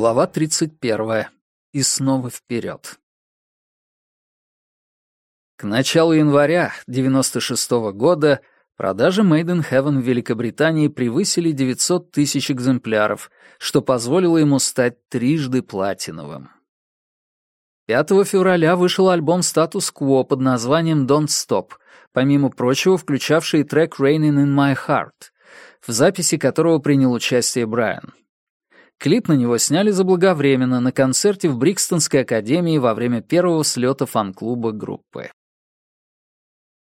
Глава 31. И снова вперед. К началу января 96 -го года продажи Made in Heaven в Великобритании превысили 900 тысяч экземпляров, что позволило ему стать трижды платиновым. 5 февраля вышел альбом Status Quo под названием «Don't Stop», помимо прочего включавший трек «Raining in My Heart», в записи которого принял участие Брайан. Клип на него сняли заблаговременно на концерте в Брикстонской академии во время первого слета фан-клуба группы.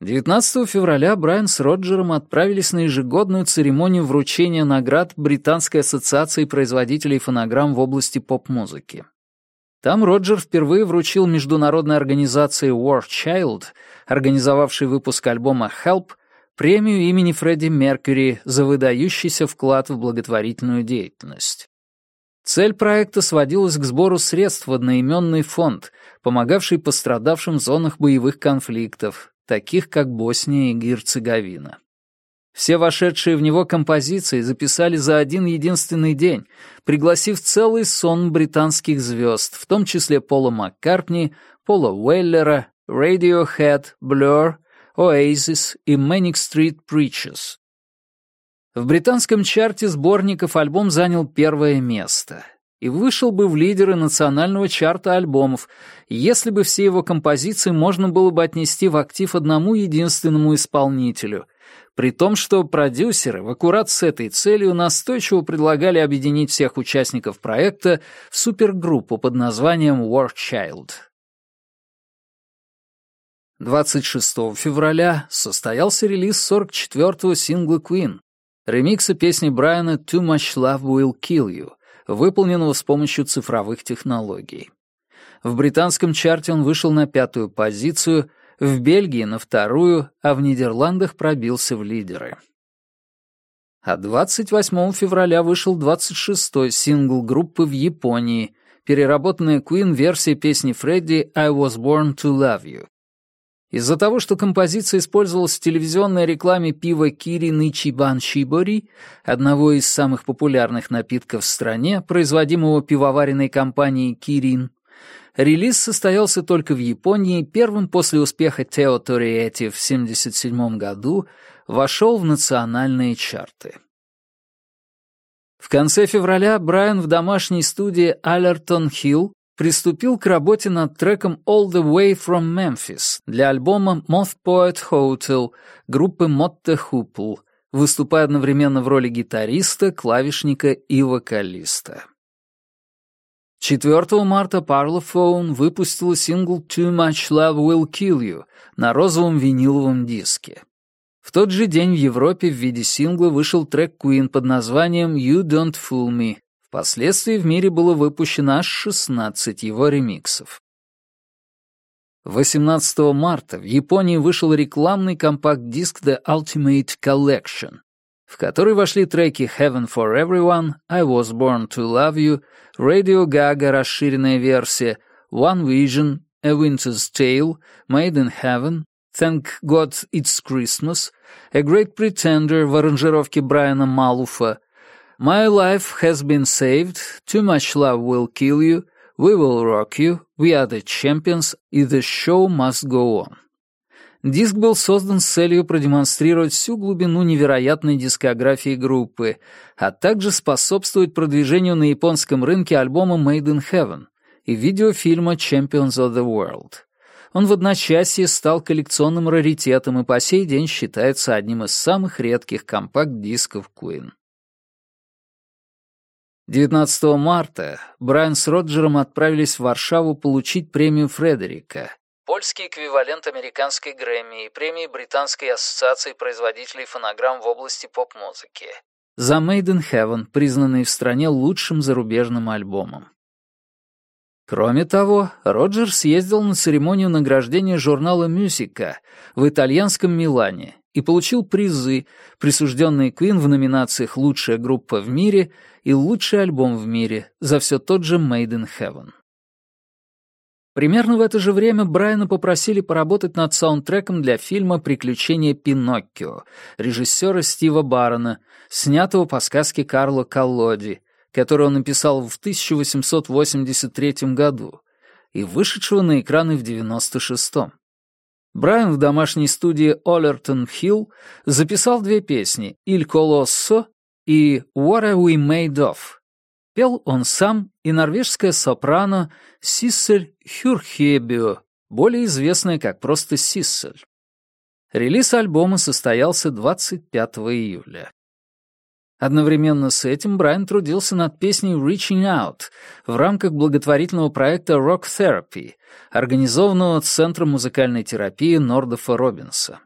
19 февраля Брайан с Роджером отправились на ежегодную церемонию вручения наград Британской ассоциации производителей фонограмм в области поп-музыки. Там Роджер впервые вручил международной организации War Child, организовавшей выпуск альбома Help, премию имени Фредди Меркьюри за выдающийся вклад в благотворительную деятельность. Цель проекта сводилась к сбору средств в одноименный фонд, помогавший пострадавшим в зонах боевых конфликтов, таких как Босния и Герцеговина. Все вошедшие в него композиции записали за один единственный день, пригласив целый сон британских звезд, в том числе Пола Маккартни, Пола Уэллера, Radiohead, Blur, Oasis и Manic Street Preachers. В британском чарте сборников альбом занял первое место и вышел бы в лидеры национального чарта альбомов, если бы все его композиции можно было бы отнести в актив одному единственному исполнителю, при том, что продюсеры в аккурат с этой целью настойчиво предлагали объединить всех участников проекта в супергруппу под названием War Child. 26 февраля состоялся релиз 44-го сингла Queen, Ремиксы песни Брайана «Too much love will kill you», выполненного с помощью цифровых технологий. В британском чарте он вышел на пятую позицию, в Бельгии — на вторую, а в Нидерландах пробился в лидеры. А 28 февраля вышел 26-й сингл группы в Японии, переработанная Queen версия песни Фредди «I was born to love you», из-за того, что композиция использовалась в телевизионной рекламе пива Кирин и Чибан Шибори, одного из самых популярных напитков в стране, производимого пивоваренной компанией Кирин, релиз состоялся только в Японии, первым после успеха Тео Ториэти в 1977 году вошел в национальные чарты. В конце февраля Брайан в домашней студии Аллертон Хилл приступил к работе над треком «All the Way from Memphis» для альбома «Moth Poet Hotel» группы Motte Hoople, выступая одновременно в роли гитариста, клавишника и вокалиста. 4 марта Parlophone выпустила сингл «Too Much Love Will Kill You» на розовом виниловом диске. В тот же день в Европе в виде сингла вышел трек Queen под названием «You Don't Fool Me», Впоследствии в мире было выпущено 16 его ремиксов. 18 марта в Японии вышел рекламный компакт-диск The Ultimate Collection, в который вошли треки Heaven for Everyone, I Was Born to Love You, Radio Gaga расширенная версия, One Vision, A Winter's Tale, Made in Heaven, Thank God It's Christmas, A Great Pretender в аранжировке Брайана Малуфа, My life has been saved, too much love will kill you, we will rock you, we are the champions, и the show must go on. Диск был создан с целью продемонстрировать всю глубину невероятной дискографии группы, а также способствовать продвижению на японском рынке альбома Made in Heaven и видеофильма Champions of the World. Он в одночасье стал коллекционным раритетом и по сей день считается одним из самых редких компакт-дисков Queen. 19 марта Брайан с Роджером отправились в Варшаву получить премию Фредерика, польский эквивалент американской Грэмми и премии Британской ассоциации производителей фонограмм в области поп-музыки, за Made in Heaven, признанный в стране лучшим зарубежным альбомом. Кроме того, Роджер съездил на церемонию награждения журнала «Мюсика» в итальянском Милане и получил призы, присужденные Queen в номинациях «Лучшая группа в мире» и «Лучший альбом в мире» за все тот же «Made in Heaven». Примерно в это же время Брайана попросили поработать над саундтреком для фильма «Приключения Пиноккио» режиссера Стива Баррона, снятого по сказке Карла Колоди, который он написал в 1883 году и вышедшего на экраны в 96 -м. Брайан в домашней студии Олертон Хилл записал две песни «Иль Колоссо» и «What are we made of?». Пел он сам и норвежская сопрано Сиссель Хюрхебио, более известная как просто Сиссель. Релиз альбома состоялся 25 июля. Одновременно с этим Брайан трудился над песней «Reaching Out» в рамках благотворительного проекта Rock Therapy, организованного Центром музыкальной терапии Нордофа Робинса.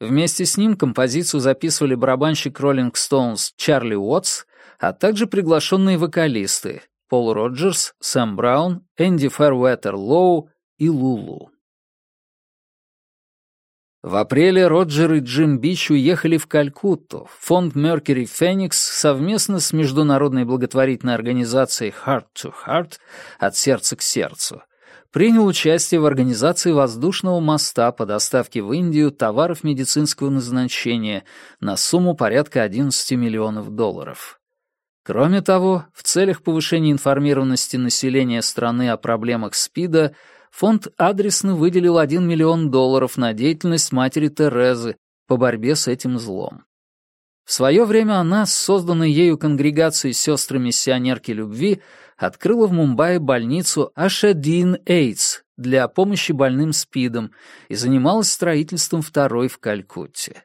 Вместе с ним композицию записывали барабанщик Rolling Stones Чарли Уотс, а также приглашенные вокалисты Пол Роджерс, Сэм Браун, Энди Фэрветтер Лоу и Лулу. В апреле Роджер и Джим Бич уехали в Калькутту. Фонд Меркери Феникс совместно с международной благотворительной организацией Heart to Heart «От сердца к сердцу» принял участие в организации воздушного моста по доставке в Индию товаров медицинского назначения на сумму порядка 11 миллионов долларов. Кроме того, в целях повышения информированности населения страны о проблемах СПИДа фонд адресно выделил 1 миллион долларов на деятельность матери Терезы по борьбе с этим злом. В свое время она, созданной ею конгрегацией сестры-миссионерки любви, открыла в Мумбаи больницу Ашадин Эйдс для помощи больным СПИДом и занималась строительством второй в Калькутте.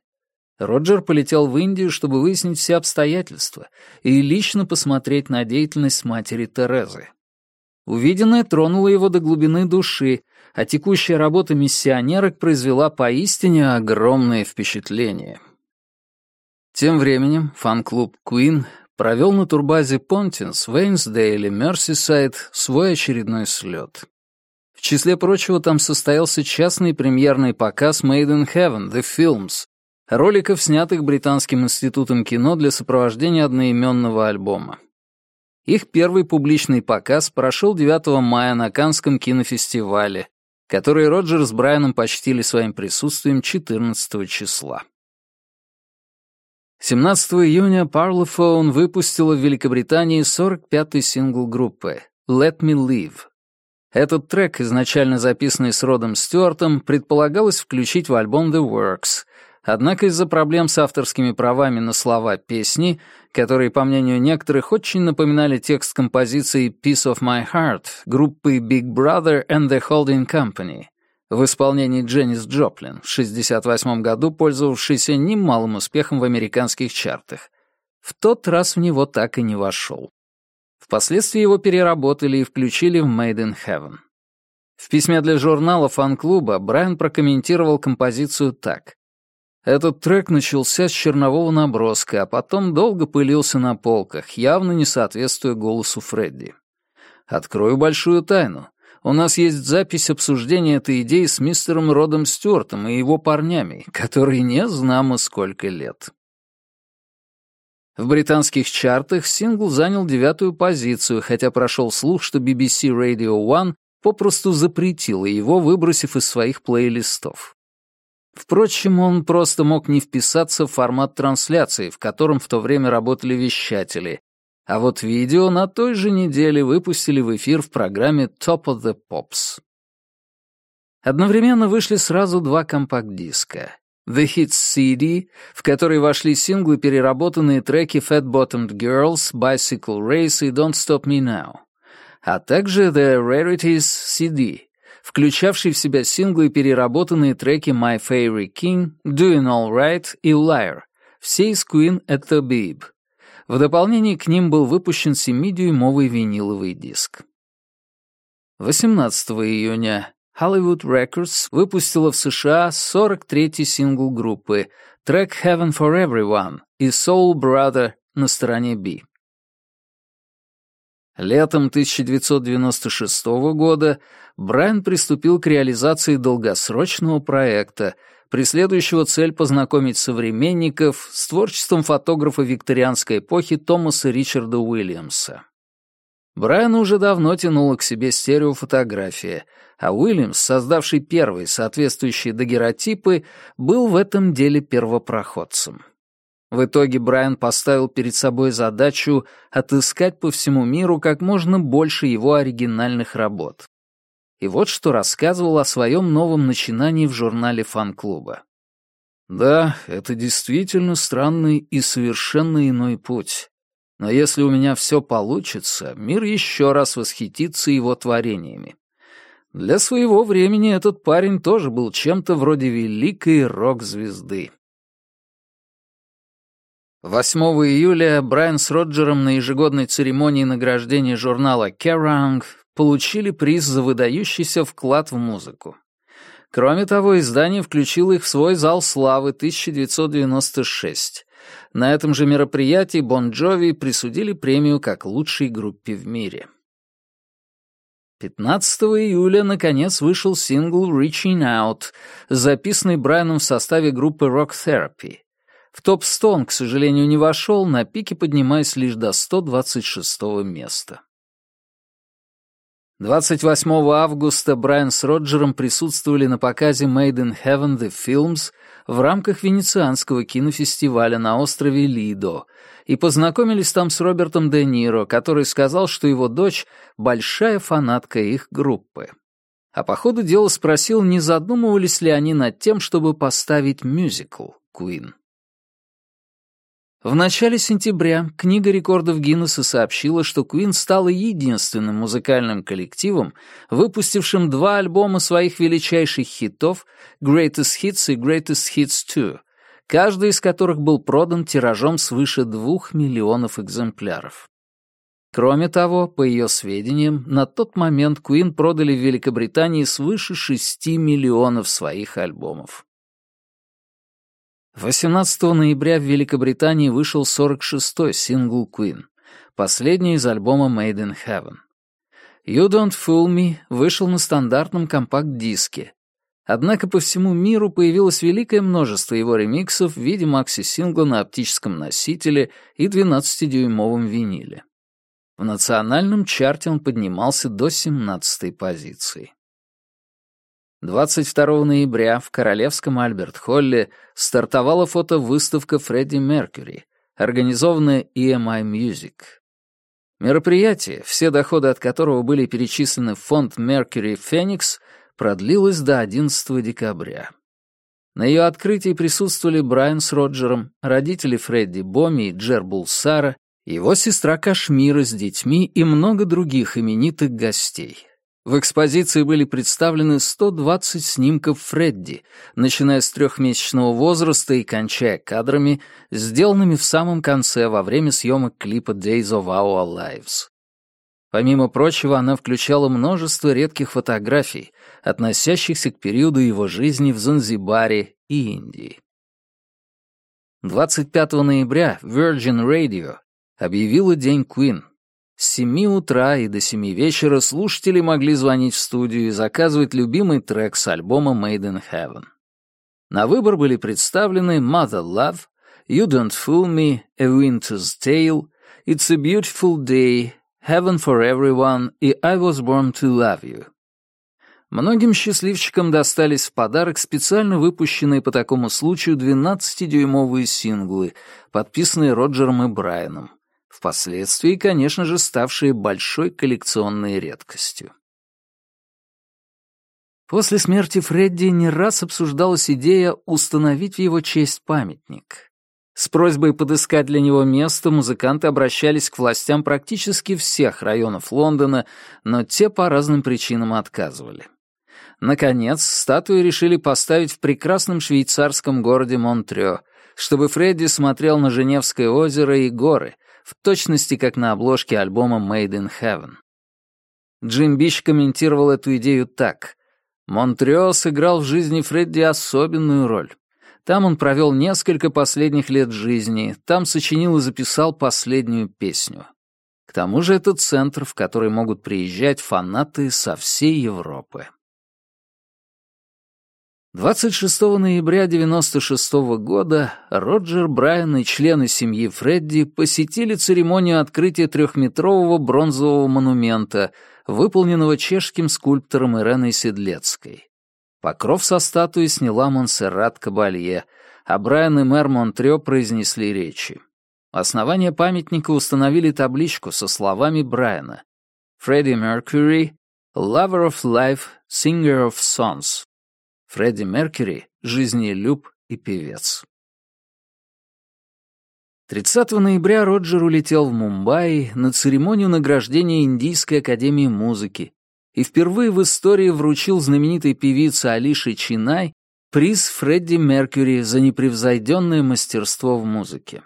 Роджер полетел в Индию, чтобы выяснить все обстоятельства и лично посмотреть на деятельность матери Терезы. Увиденное тронуло его до глубины души, а текущая работа миссионерок произвела поистине огромное впечатление. Тем временем фан-клуб Queen провел на турбазе Понтинс в Эйнсдейле, Мерсисайд, свой очередной слет. В числе прочего там состоялся частный премьерный показ «Made in Heaven» «The Films», роликов, снятых Британским институтом кино для сопровождения одноименного альбома. Их первый публичный показ прошел 9 мая на Канском кинофестивале, который Роджер с Брайаном почтили своим присутствием 14 числа. 17 июня Parlophone выпустила в Великобритании 45-й сингл группы «Let Me Live». Этот трек, изначально записанный с Родом Стюартом, предполагалось включить в альбом «The Works», Однако из-за проблем с авторскими правами на слова песни, которые, по мнению некоторых, очень напоминали текст композиции «Piece of My Heart» группы Big Brother and the Holding Company в исполнении Дженнис Джоплин в 1968 году, пользовавшейся немалым успехом в американских чартах, в тот раз в него так и не вошел. Впоследствии его переработали и включили в «Made in Heaven». В письме для журнала фан-клуба Брайан прокомментировал композицию так. Этот трек начался с чернового наброска, а потом долго пылился на полках, явно не соответствуя голосу Фредди. Открою большую тайну. У нас есть запись обсуждения этой идеи с мистером Родом Стюартом и его парнями, которые не знамо сколько лет. В британских чартах сингл занял девятую позицию, хотя прошел слух, что BBC Radio One попросту запретила его, выбросив из своих плейлистов. Впрочем, он просто мог не вписаться в формат трансляции, в котором в то время работали вещатели. А вот видео на той же неделе выпустили в эфир в программе Top of the Pops. Одновременно вышли сразу два компакт-диска. The Hits CD, в который вошли синглы, переработанные треки Fat Bottomed Girls, Bicycle Race и Don't Stop Me Now, а также The Rarities CD, включавший в себя синглы и переработанные треки «My Favorite King», «Doing All Right» и «Liar», все из Queen at the Beeb. В дополнение к ним был выпущен 7-дюймовый виниловый диск. 18 июня Hollywood Records выпустила в США 43-й сингл группы «Track Heaven for Everyone» и «Soul Brother» на стороне B. Летом 1996 года Брайан приступил к реализации долгосрочного проекта, преследующего цель познакомить современников с творчеством фотографа викторианской эпохи Томаса Ричарда Уильямса. Брайан уже давно тянула к себе стереофотография, а Уильямс, создавший первые соответствующие дагеротипы, был в этом деле первопроходцем. В итоге Брайан поставил перед собой задачу отыскать по всему миру как можно больше его оригинальных работ. И вот что рассказывал о своем новом начинании в журнале фан-клуба. «Да, это действительно странный и совершенно иной путь. Но если у меня все получится, мир еще раз восхитится его творениями. Для своего времени этот парень тоже был чем-то вроде великой рок-звезды». 8 июля Брайан с Роджером на ежегодной церемонии награждения журнала «Kerrang» получили приз за выдающийся вклад в музыку. Кроме того, издание включило их в свой зал славы 1996. На этом же мероприятии Бон Джови присудили премию как лучшей группе в мире. 15 июля, наконец, вышел сингл «Reaching Out», записанный Брайаном в составе группы Rock Therapy — в топ-100 он, к сожалению, не вошел, на пике поднимаясь лишь до 126 места. 28 августа Брайан с Роджером присутствовали на показе Made in Heaven The Films в рамках Венецианского кинофестиваля на острове Лидо и познакомились там с Робертом Де Ниро, который сказал, что его дочь — большая фанатка их группы. А по ходу дела спросил, не задумывались ли они над тем, чтобы поставить мюзикл «Куин». В начале сентября книга рекордов Гиннесса сообщила, что Куин стала единственным музыкальным коллективом, выпустившим два альбома своих величайших хитов «Greatest Hits» и «Greatest Hits 2», каждый из которых был продан тиражом свыше двух миллионов экземпляров. Кроме того, по ее сведениям, на тот момент Куин продали в Великобритании свыше шести миллионов своих альбомов. 18 ноября в Великобритании вышел 46-й сингл Queen, последний из альбома Made in Heaven. You Don't Fool Me вышел на стандартном компакт-диске. Однако по всему миру появилось великое множество его ремиксов в виде макси-сингла на оптическом носителе и 12-дюймовом виниле. В национальном чарте он поднимался до 17-й позиции. 22 ноября в Королевском Альберт-Холле стартовала фотовыставка Фредди Меркьюри, организованная EMI Music. Мероприятие, все доходы от которого были перечислены в фонд Mercury Phoenix, продлилось до 11 декабря. На ее открытии присутствовали Брайан с Роджером, родители Фредди Боми и Джер Булсара, его сестра Кашмира с детьми и много других именитых гостей. В экспозиции были представлены 120 снимков Фредди, начиная с трехмесячного возраста и кончая кадрами, сделанными в самом конце во время съемок клипа «Days of Our Lives». Помимо прочего, она включала множество редких фотографий, относящихся к периоду его жизни в Занзибаре и Индии. 25 ноября Virgin Radio объявила День Куин. С 7 утра и до 7 вечера слушатели могли звонить в студию и заказывать любимый трек с альбома Made in Heaven. На выбор были представлены Mother Love, You Don't Fool Me, A Winter's Tale, It's a Beautiful Day, Heaven for Everyone и I Was Born to Love You. Многим счастливчикам достались в подарок специально выпущенные по такому случаю 12-дюймовые синглы, подписанные Роджером и Брайаном впоследствии, конечно же, ставшие большой коллекционной редкостью. После смерти Фредди не раз обсуждалась идея установить в его честь памятник. С просьбой подыскать для него место музыканты обращались к властям практически всех районов Лондона, но те по разным причинам отказывали. Наконец, статую решили поставить в прекрасном швейцарском городе Монтрё, чтобы Фредди смотрел на Женевское озеро и горы — в точности как на обложке альбома Made in Heaven. Джим Биш комментировал эту идею так. «Монтрео сыграл в жизни Фредди особенную роль. Там он провел несколько последних лет жизни, там сочинил и записал последнюю песню. К тому же это центр, в который могут приезжать фанаты со всей Европы». 26 ноября 1996 года Роджер Брайан и члены семьи Фредди посетили церемонию открытия трехметрового бронзового монумента, выполненного чешским скульптором Иреной Седлецкой. Покров со статуи сняла Монсеррат Кабалье, а Брайан и мэр Монтрё произнесли речи. Основание памятника установили табличку со словами Брайана «Фредди Меркьюри, Lover of Life, Singer of Songs». Фредди Меркьюри, жизнелюб и певец. 30 ноября Роджер улетел в Мумбаи на церемонию награждения Индийской академии музыки и впервые в истории вручил знаменитой певице Алише Чинай приз Фредди Меркьюри за непревзойденное мастерство в музыке.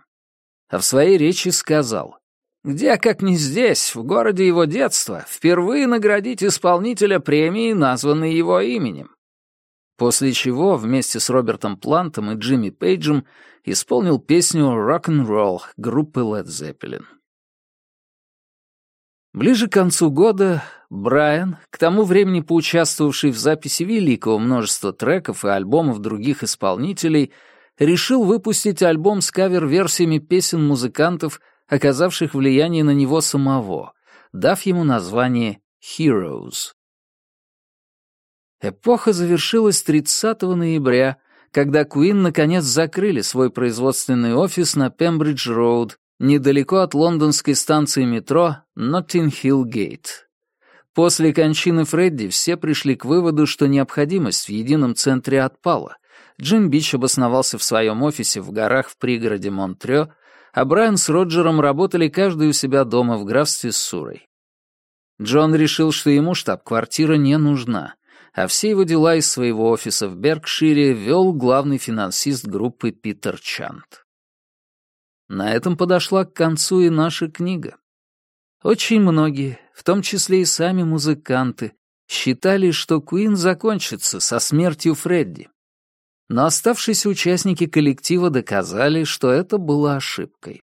А в своей речи сказал, «Где, как не здесь, в городе его детства, впервые наградить исполнителя премии, названной его именем? после чего вместе с Робертом Плантом и Джимми Пейджем исполнил песню «Рок-н-ролл» группы Led Zeppelin. Ближе к концу года Брайан, к тому времени поучаствовавший в записи великого множества треков и альбомов других исполнителей, решил выпустить альбом с кавер-версиями песен музыкантов, оказавших влияние на него самого, дав ему название «Heroes». Эпоха завершилась 30 ноября, когда Queen наконец закрыли свой производственный офис на Пембридж-Роуд, недалеко от лондонской станции метро Ноттинг-Хилл-Гейт. После кончины Фредди все пришли к выводу, что необходимость в едином центре отпала. Джим Бич обосновался в своем офисе в горах в пригороде Монтрё, а Брайан с Роджером работали каждый у себя дома в графстве Сурой. Джон решил, что ему штаб-квартира не нужна а все его дела из своего офиса в Беркшире вел главный финансист группы Питер Чант. На этом подошла к концу и наша книга. Очень многие, в том числе и сами музыканты, считали, что Куин закончится со смертью Фредди. Но оставшиеся участники коллектива доказали, что это было ошибкой.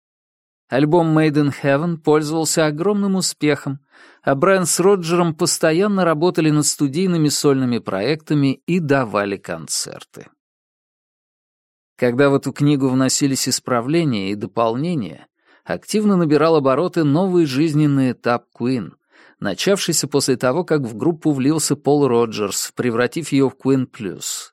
Альбом «Made in Heaven» пользовался огромным успехом, а Брайан с Роджером постоянно работали над студийными сольными проектами и давали концерты. Когда в эту книгу вносились исправления и дополнения, активно набирал обороты новый жизненный этап Queen, начавшийся после того, как в группу влился Пол Роджерс, превратив ее в Queen Plus.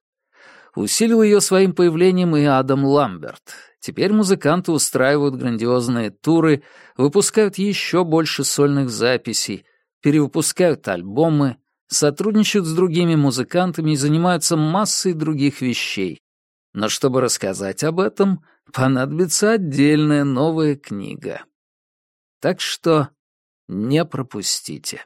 Усилил ее своим появлением и Адам Ламберт, Теперь музыканты устраивают грандиозные туры, выпускают еще больше сольных записей, перевыпускают альбомы, сотрудничают с другими музыкантами и занимаются массой других вещей. Но чтобы рассказать об этом, понадобится отдельная новая книга. Так что не пропустите.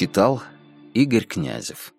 читал Игорь Князев